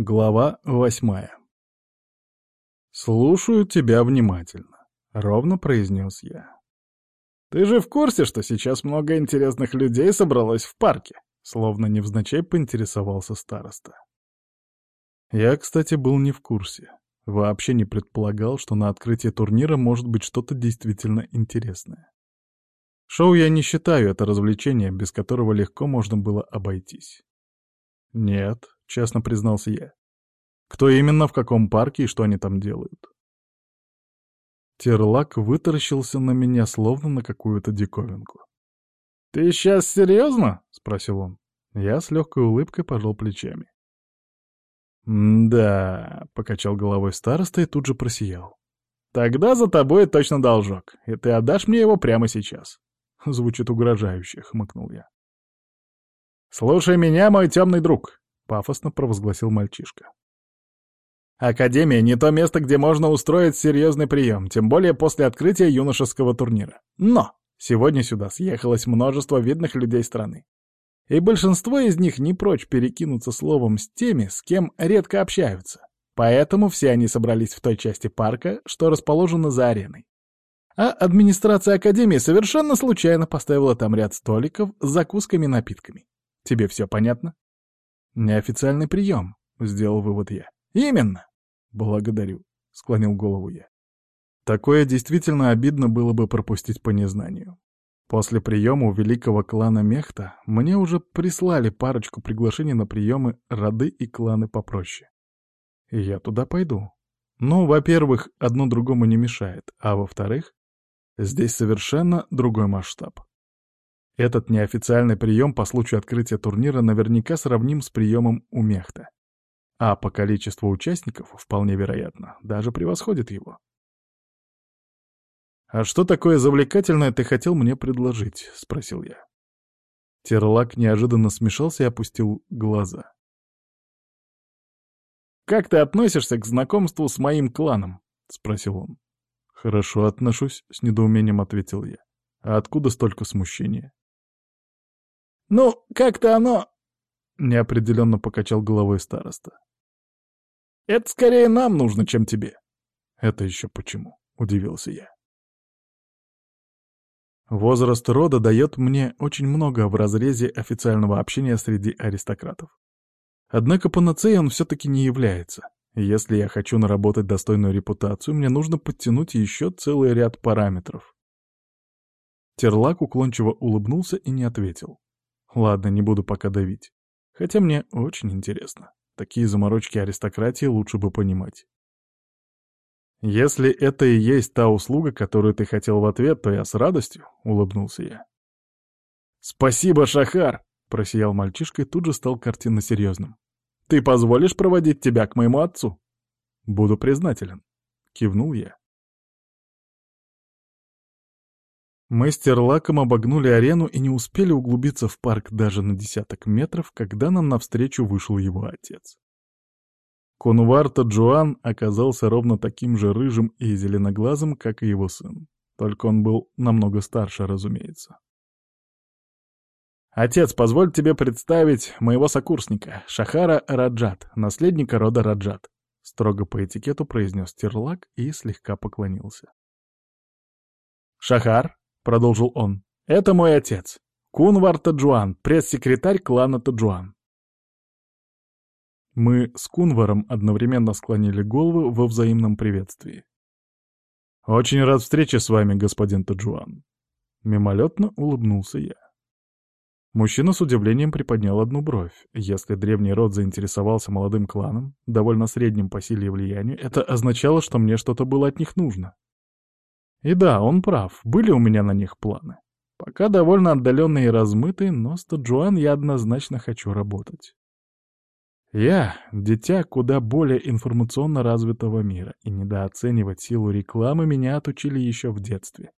Глава восьмая. «Слушаю тебя внимательно», — ровно произнес я. «Ты же в курсе, что сейчас много интересных людей собралось в парке?» Словно невзначай поинтересовался староста. Я, кстати, был не в курсе. Вообще не предполагал, что на открытии турнира может быть что-то действительно интересное. Шоу я не считаю это развлечением, без которого легко можно было обойтись. Нет, — честно признался я. «Кто именно, в каком парке и что они там делают?» Терлак вытаращился на меня, словно на какую-то диковинку. «Ты сейчас серьезно?» — спросил он. Я с легкой улыбкой пожал плечами. «Да», — покачал головой староста и тут же просиял. «Тогда за тобой точно должок, и ты отдашь мне его прямо сейчас». Звучит угрожающе, — хмыкнул я. «Слушай меня, мой темный друг. Пафосно провозгласил мальчишка. Академия — не то место, где можно устроить серьезный прием, тем более после открытия юношеского турнира. Но сегодня сюда съехалось множество видных людей страны. И большинство из них не прочь перекинуться словом с теми, с кем редко общаются. Поэтому все они собрались в той части парка, что расположена за ареной. А администрация Академии совершенно случайно поставила там ряд столиков с закусками и напитками. Тебе все понятно? «Неофициальный прием», — сделал вывод я. «Именно!» «Благодарю», — склонил голову я. Такое действительно обидно было бы пропустить по незнанию. После приема у великого клана Мехта мне уже прислали парочку приглашений на приемы роды и кланы попроще. И я туда пойду. Ну, во-первых, одно другому не мешает, а во-вторых, здесь совершенно другой масштаб. Этот неофициальный прием по случаю открытия турнира наверняка сравним с приемом у Мехта. А по количеству участников, вполне вероятно, даже превосходит его. «А что такое завлекательное ты хотел мне предложить?» — спросил я. Терлак неожиданно смешался и опустил глаза. «Как ты относишься к знакомству с моим кланом?» — спросил он. «Хорошо отношусь», — с недоумением ответил я. «А откуда столько смущения?» «Ну, как-то оно...» — неопределенно покачал головой староста. «Это скорее нам нужно, чем тебе». «Это еще почему?» — удивился я. Возраст рода дает мне очень много в разрезе официального общения среди аристократов. Однако панацеей он все-таки не является. Если я хочу наработать достойную репутацию, мне нужно подтянуть еще целый ряд параметров. Терлак уклончиво улыбнулся и не ответил. Ладно, не буду пока давить. Хотя мне очень интересно. Такие заморочки аристократии лучше бы понимать. «Если это и есть та услуга, которую ты хотел в ответ, то я с радостью», — улыбнулся я. «Спасибо, Шахар!» — просиял мальчишка и тут же стал картинно серьезным. «Ты позволишь проводить тебя к моему отцу?» «Буду признателен», — кивнул я. Мы с Терлаком обогнули арену и не успели углубиться в парк даже на десяток метров, когда нам навстречу вышел его отец. Конварта Джоан оказался ровно таким же рыжим и зеленоглазым, как и его сын. Только он был намного старше, разумеется. «Отец, позволь тебе представить моего сокурсника, Шахара Раджат, наследника рода Раджат», — строго по этикету произнес Терлак и слегка поклонился. «Шахар, продолжил он. «Это мой отец, Кунвар Таджуан, пресс-секретарь клана Таджуан». Мы с Кунваром одновременно склонили головы во взаимном приветствии. «Очень рад встрече с вами, господин Таджуан». Мимолетно улыбнулся я. Мужчина с удивлением приподнял одну бровь. Если древний род заинтересовался молодым кланом, довольно средним по силе и влиянию, это означало, что мне что-то было от них нужно. И да, он прав, были у меня на них планы. Пока довольно отдаленные и размытые, но с Таджуан я однозначно хочу работать. Я — дитя куда более информационно развитого мира, и недооценивать силу рекламы меня отучили еще в детстве.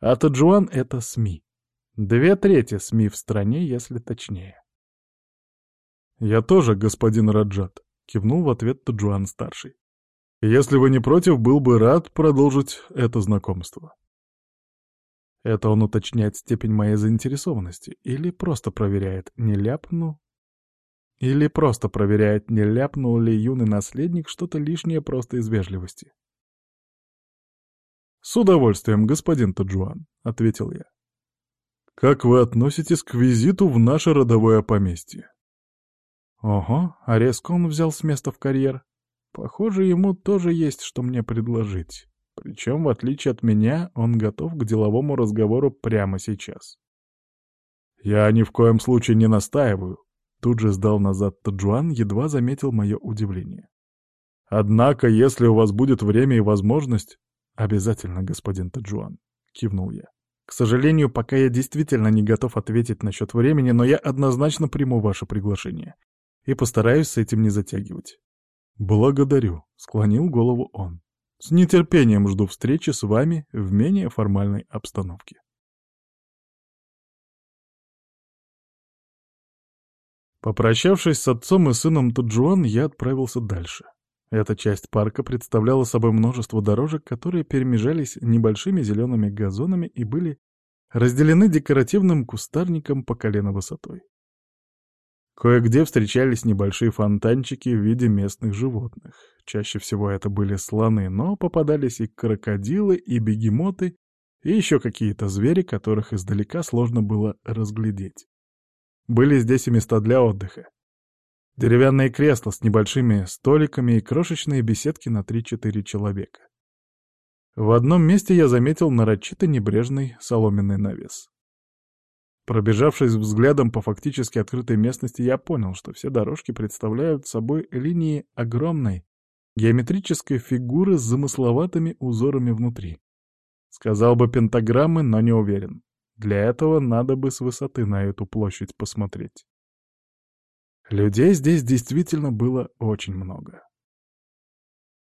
А Таджуан — это СМИ. Две трети СМИ в стране, если точнее. «Я тоже, господин Раджат», — кивнул в ответ Таджуан-старший. Если вы не против, был бы рад продолжить это знакомство. Это он уточняет степень моей заинтересованности или просто проверяет, не ляпну? Или просто проверяет, не ляпнул ли юный наследник что-то лишнее просто из вежливости. «С удовольствием, господин Таджуан», — ответил я. «Как вы относитесь к визиту в наше родовое поместье?» Ого, а резко он взял с места в карьер. Похоже, ему тоже есть что мне предложить. Причем, в отличие от меня, он готов к деловому разговору прямо сейчас. «Я ни в коем случае не настаиваю», — тут же сдал назад Таджуан, едва заметил мое удивление. «Однако, если у вас будет время и возможность...» «Обязательно, господин Таджуан», — кивнул я. «К сожалению, пока я действительно не готов ответить насчет времени, но я однозначно приму ваше приглашение и постараюсь с этим не затягивать». «Благодарю», — склонил голову он. «С нетерпением жду встречи с вами в менее формальной обстановке». Попрощавшись с отцом и сыном Таджуан, я отправился дальше. Эта часть парка представляла собой множество дорожек, которые перемежались небольшими зелеными газонами и были разделены декоративным кустарником по колено высотой. Кое-где встречались небольшие фонтанчики в виде местных животных. Чаще всего это были слоны, но попадались и крокодилы, и бегемоты, и еще какие-то звери, которых издалека сложно было разглядеть. Были здесь и места для отдыха. Деревянные кресла с небольшими столиками и крошечные беседки на 3-4 человека. В одном месте я заметил нарочито небрежный соломенный навес. Пробежавшись взглядом по фактически открытой местности, я понял, что все дорожки представляют собой линии огромной геометрической фигуры с замысловатыми узорами внутри. Сказал бы пентаграммы, но не уверен. Для этого надо бы с высоты на эту площадь посмотреть. Людей здесь действительно было очень много.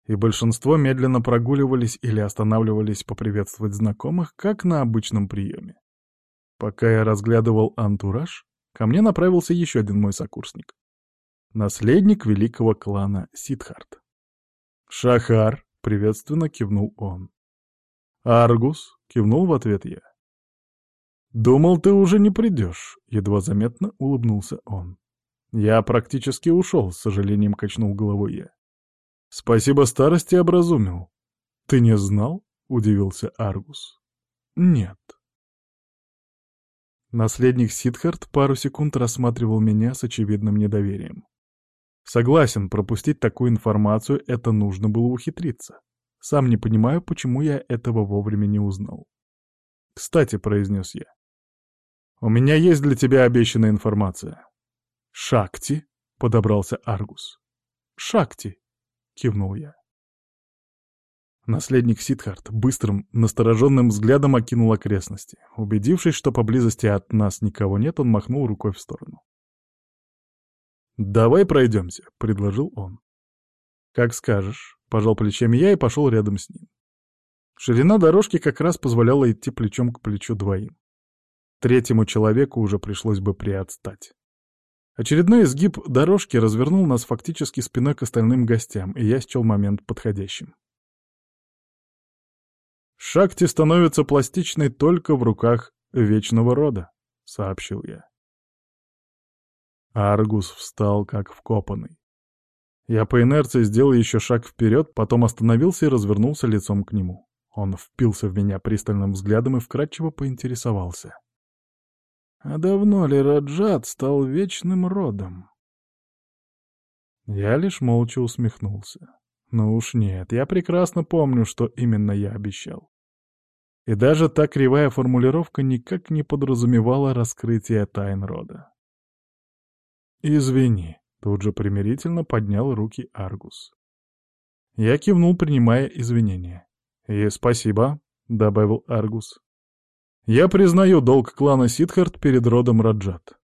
И большинство медленно прогуливались или останавливались поприветствовать знакомых, как на обычном приеме. Пока я разглядывал антураж, ко мне направился еще один мой сокурсник. Наследник великого клана Сидхарт. «Шахар!» — приветственно кивнул он. «Аргус!» — кивнул в ответ я. «Думал, ты уже не придешь», — едва заметно улыбнулся он. «Я практически ушел», — с сожалением качнул головой я. «Спасибо старости образумил». «Ты не знал?» — удивился Аргус. «Нет». Наследник Сидхарт пару секунд рассматривал меня с очевидным недоверием. Согласен, пропустить такую информацию — это нужно было ухитриться. Сам не понимаю, почему я этого вовремя не узнал. «Кстати», — произнес я, у меня есть для тебя обещанная информация. Шакти, подобрался Аргус. Шакти, кивнул я. Наследник Сидхарт быстрым, настороженным взглядом окинул окрестности. Убедившись, что поблизости от нас никого нет, он махнул рукой в сторону. «Давай пройдемся», — предложил он. «Как скажешь», — пожал плечами я и пошел рядом с ним. Ширина дорожки как раз позволяла идти плечом к плечу двоим. Третьему человеку уже пришлось бы приотстать. Очередной изгиб дорожки развернул нас фактически спиной к остальным гостям, и я счел момент подходящим. «Шакти становится пластичной только в руках вечного рода», — сообщил я. Аргус встал как вкопанный. Я по инерции сделал еще шаг вперед, потом остановился и развернулся лицом к нему. Он впился в меня пристальным взглядом и вкратчиво поинтересовался. А давно ли Раджат стал вечным родом? Я лишь молча усмехнулся. Ну уж нет, я прекрасно помню, что именно я обещал. И даже та кривая формулировка никак не подразумевала раскрытие тайн рода. «Извини», — тут же примирительно поднял руки Аргус. Я кивнул, принимая извинения. «И спасибо», — добавил Аргус. Я признаю долг клана Сидхарт перед родом Раджат.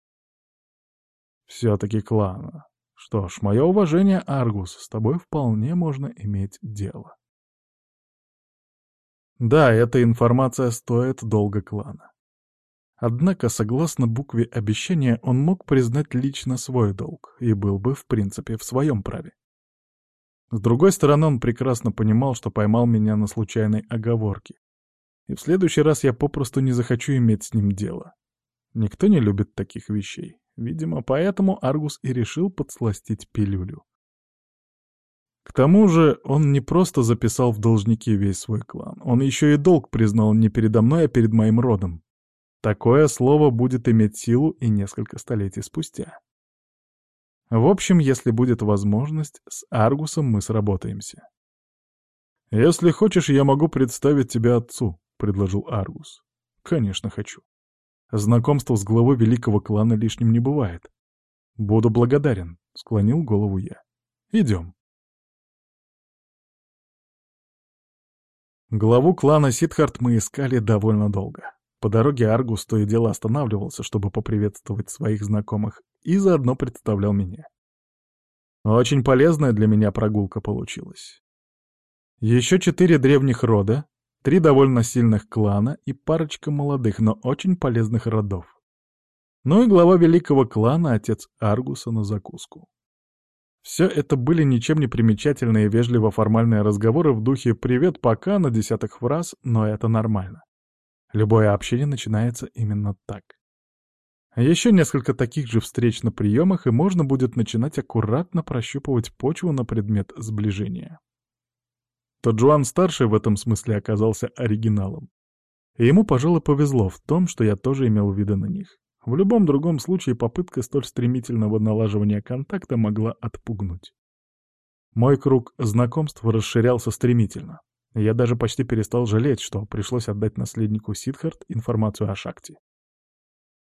Все-таки клана. Что ж, мое уважение, Аргус, с тобой вполне можно иметь дело. Да, эта информация стоит долга клана. Однако, согласно букве обещания, он мог признать лично свой долг и был бы, в принципе, в своем праве. С другой стороны, он прекрасно понимал, что поймал меня на случайной оговорке, и в следующий раз я попросту не захочу иметь с ним дело. Никто не любит таких вещей. Видимо, поэтому Аргус и решил подсластить пилюлю. К тому же он не просто записал в должники весь свой клан, он еще и долг признал не передо мной, а перед моим родом. Такое слово будет иметь силу и несколько столетий спустя. В общем, если будет возможность, с Аргусом мы сработаемся. «Если хочешь, я могу представить тебя отцу», — предложил Аргус. «Конечно хочу. Знакомство с главой великого клана лишним не бывает. Буду благодарен», — склонил голову я. «Идем». Главу клана Сидхарт мы искали довольно долго. По дороге Аргус то и дело останавливался, чтобы поприветствовать своих знакомых, и заодно представлял меня. Очень полезная для меня прогулка получилась. Еще четыре древних рода, три довольно сильных клана и парочка молодых, но очень полезных родов. Ну и глава великого клана, отец Аргуса, на закуску. Все это были ничем не примечательные вежливо-формальные разговоры в духе «привет, пока» на десятых фраз, но это нормально. Любое общение начинается именно так. Еще несколько таких же встреч на приемах, и можно будет начинать аккуратно прощупывать почву на предмет сближения. То Джоан-старший в этом смысле оказался оригиналом. И ему, пожалуй, повезло в том, что я тоже имел виды на них. В любом другом случае попытка столь стремительного налаживания контакта могла отпугнуть. Мой круг знакомств расширялся стремительно. Я даже почти перестал жалеть, что пришлось отдать наследнику Сидхарт информацию о Шакте.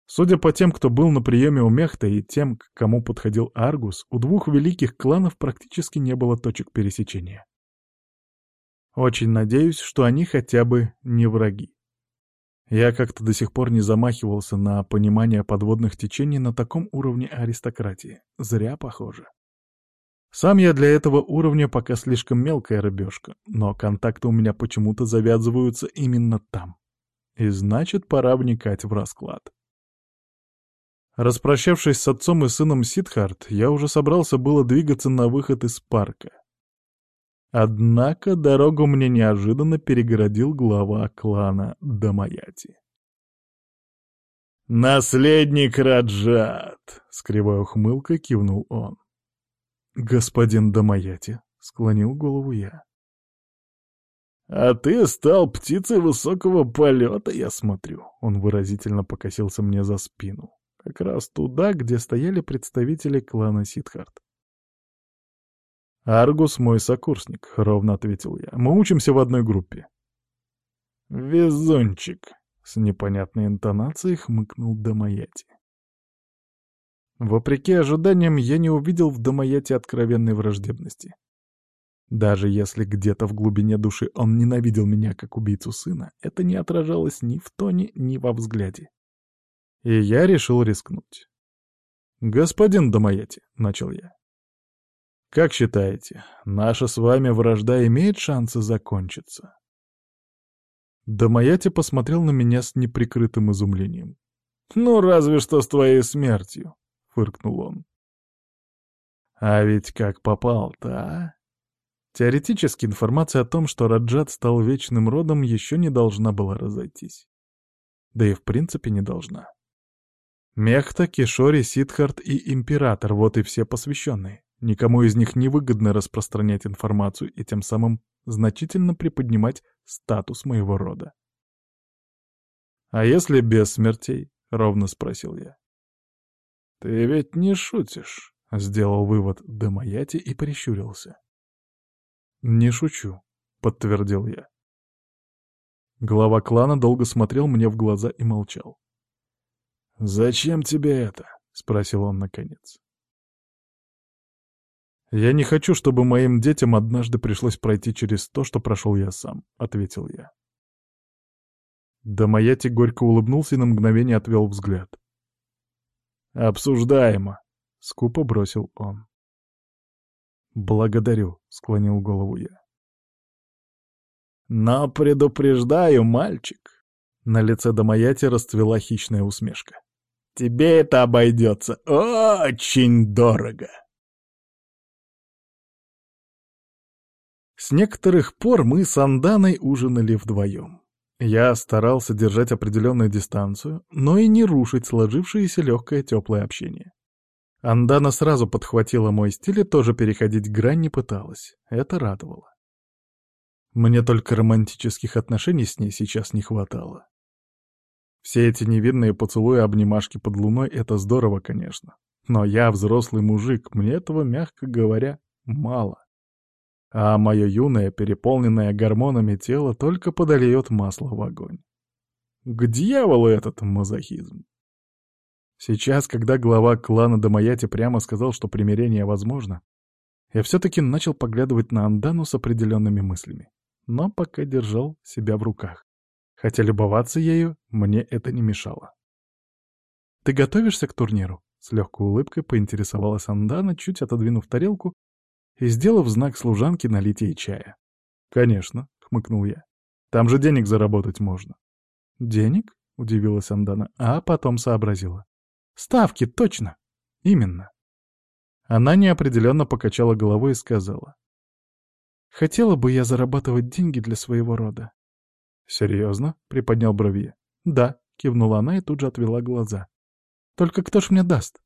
Судя по тем, кто был на приеме у Мехта, и тем, к кому подходил Аргус, у двух великих кланов практически не было точек пересечения. Очень надеюсь, что они хотя бы не враги. Я как-то до сих пор не замахивался на понимание подводных течений на таком уровне аристократии. Зря, похоже. Сам я для этого уровня пока слишком мелкая рыбешка, но контакты у меня почему-то завязываются именно там. И значит, пора вникать в расклад. Распрощавшись с отцом и сыном Сидхарт, я уже собрался было двигаться на выход из парка. Однако дорогу мне неожиданно перегородил глава клана Дамаяти. «Наследник Раджат!» — с кривой ухмылкой кивнул он. «Господин Дамаяти», — склонил голову я. «А ты стал птицей высокого полета, я смотрю», — он выразительно покосился мне за спину. Как раз туда, где стояли представители клана Сидхарт. «Аргус мой сокурсник», — ровно ответил я. «Мы учимся в одной группе». «Везунчик», — с непонятной интонацией хмыкнул Дамаяти. Вопреки ожиданиям, я не увидел в Дамаяте откровенной враждебности. Даже если где-то в глубине души он ненавидел меня как убийцу сына, это не отражалось ни в тоне, ни во взгляде. И я решил рискнуть. «Господин Дамаяти», — начал я, как считаете, наша с вами вражда имеет шансы закончиться? Дамаяти посмотрел на меня с неприкрытым изумлением. «Ну, разве что с твоей смертью», — фыркнул он. «А ведь как попал-то, а?» Теоретически информация о том, что Раджат стал вечным родом, еще не должна была разойтись. Да и в принципе не должна. Мехта, Кишори, Сидхарт и Император — вот и все посвященные. Никому из них не выгодно распространять информацию и тем самым значительно приподнимать статус моего рода. «А если без смертей?» — ровно спросил я. «Ты ведь не шутишь», — сделал вывод Дамаяти и прищурился. «Не шучу», — подтвердил я. Глава клана долго смотрел мне в глаза и молчал. «Зачем тебе это?» — спросил он наконец. «Я не хочу, чтобы моим детям однажды пришлось пройти через то, что прошел я сам», — ответил я. Дамаяти горько улыбнулся и на мгновение отвел взгляд. «Обсуждаемо», — скупо бросил он. «Благодарю», — склонил голову я. «Но предупреждаю, мальчик!» На лице Дамаяти расцвела хищная усмешка. «Тебе это обойдется очень дорого!» С некоторых пор мы с Анданой ужинали вдвоем. Я старался держать определенную дистанцию, но и не рушить сложившееся легкое теплое общение. Андана сразу подхватила мой стиль и тоже переходить грань не пыталась. Это радовало. Мне только романтических отношений с ней сейчас не хватало. Все эти невинные поцелуи-обнимашки под луной — это здорово, конечно. Но я взрослый мужик, мне этого, мягко говоря, мало. А мое юное, переполненное гормонами тело только подольет масло в огонь. К дьяволу этот мазохизм. Сейчас, когда глава клана Дамаяти прямо сказал, что примирение возможно, я все-таки начал поглядывать на Андану с определенными мыслями, но пока держал себя в руках. Хотя любоваться ею мне это не мешало. «Ты готовишься к турниру?» С легкой улыбкой поинтересовалась Андана, чуть отодвинув тарелку и сделав знак служанке налить ей чая. «Конечно», — хмыкнул я. «Там же денег заработать можно». «Денег?» — удивилась Андана, а потом сообразила. «Ставки, точно! Именно!» Она неопределенно покачала головой и сказала. «Хотела бы я зарабатывать деньги для своего рода». «Серьезно?» — приподнял брови. «Да», — кивнула она и тут же отвела глаза. Только кто ж мне даст?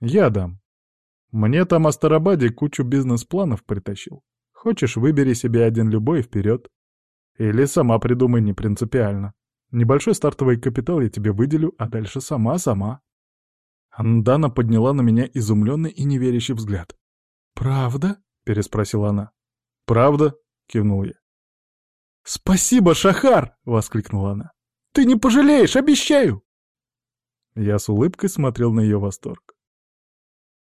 Я дам. Мне там Астарабаде кучу бизнес-планов притащил. Хочешь, выбери себе один любой и вперед. Или сама придумай, не принципиально. Небольшой стартовый капитал я тебе выделю, а дальше сама-сама. Андана подняла на меня изумленный и неверящий взгляд. «Правда?» — переспросила она. «Правда?» — кивнул я. «Спасибо, Шахар!» — воскликнула она. «Ты не пожалеешь, обещаю!» Я с улыбкой смотрел на ее восторг.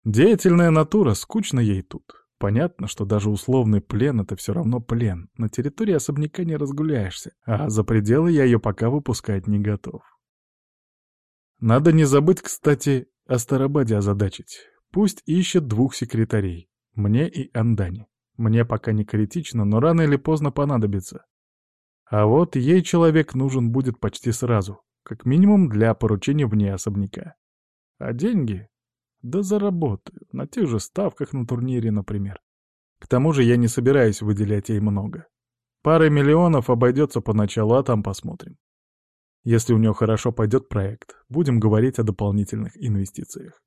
Деятельная натура, скучно ей тут. Понятно, что даже условный плен — это все равно плен. На территории особняка не разгуляешься, а за пределы я ее пока выпускать не готов. Надо не забыть, кстати, о Старобаде озадачить. Пусть ищет двух секретарей. Мне и Андане. Мне пока не критично, но рано или поздно понадобится. А вот ей человек нужен будет почти сразу, как минимум для поручения вне особняка. А деньги? Да заработаю, на тех же ставках на турнире, например. К тому же я не собираюсь выделять ей много. Пара миллионов обойдется поначалу, а там посмотрим. Если у нее хорошо пойдет проект, будем говорить о дополнительных инвестициях.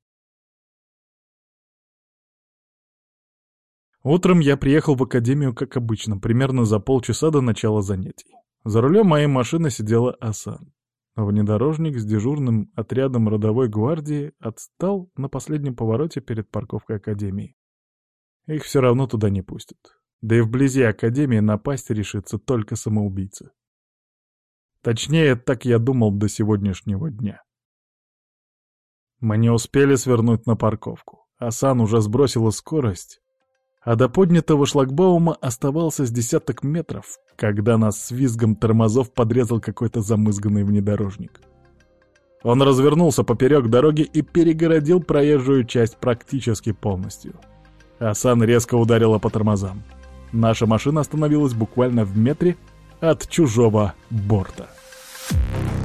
Утром я приехал в академию, как обычно, примерно за полчаса до начала занятий. За рулем моей машины сидела Асан. Внедорожник с дежурным отрядом родовой гвардии отстал на последнем повороте перед парковкой Академии. Их все равно туда не пустят. Да и вблизи Академии напасть решится только самоубийца. Точнее, так я думал до сегодняшнего дня. Мы не успели свернуть на парковку. Асан уже сбросила скорость, а до поднятого шлагбаума оставался с десяток метров, когда нас с визгом тормозов подрезал какой-то замызганный внедорожник. Он развернулся поперек дороги и перегородил проезжую часть практически полностью. Асан резко ударила по тормозам. Наша машина остановилась буквально в метре от чужого борта. Thank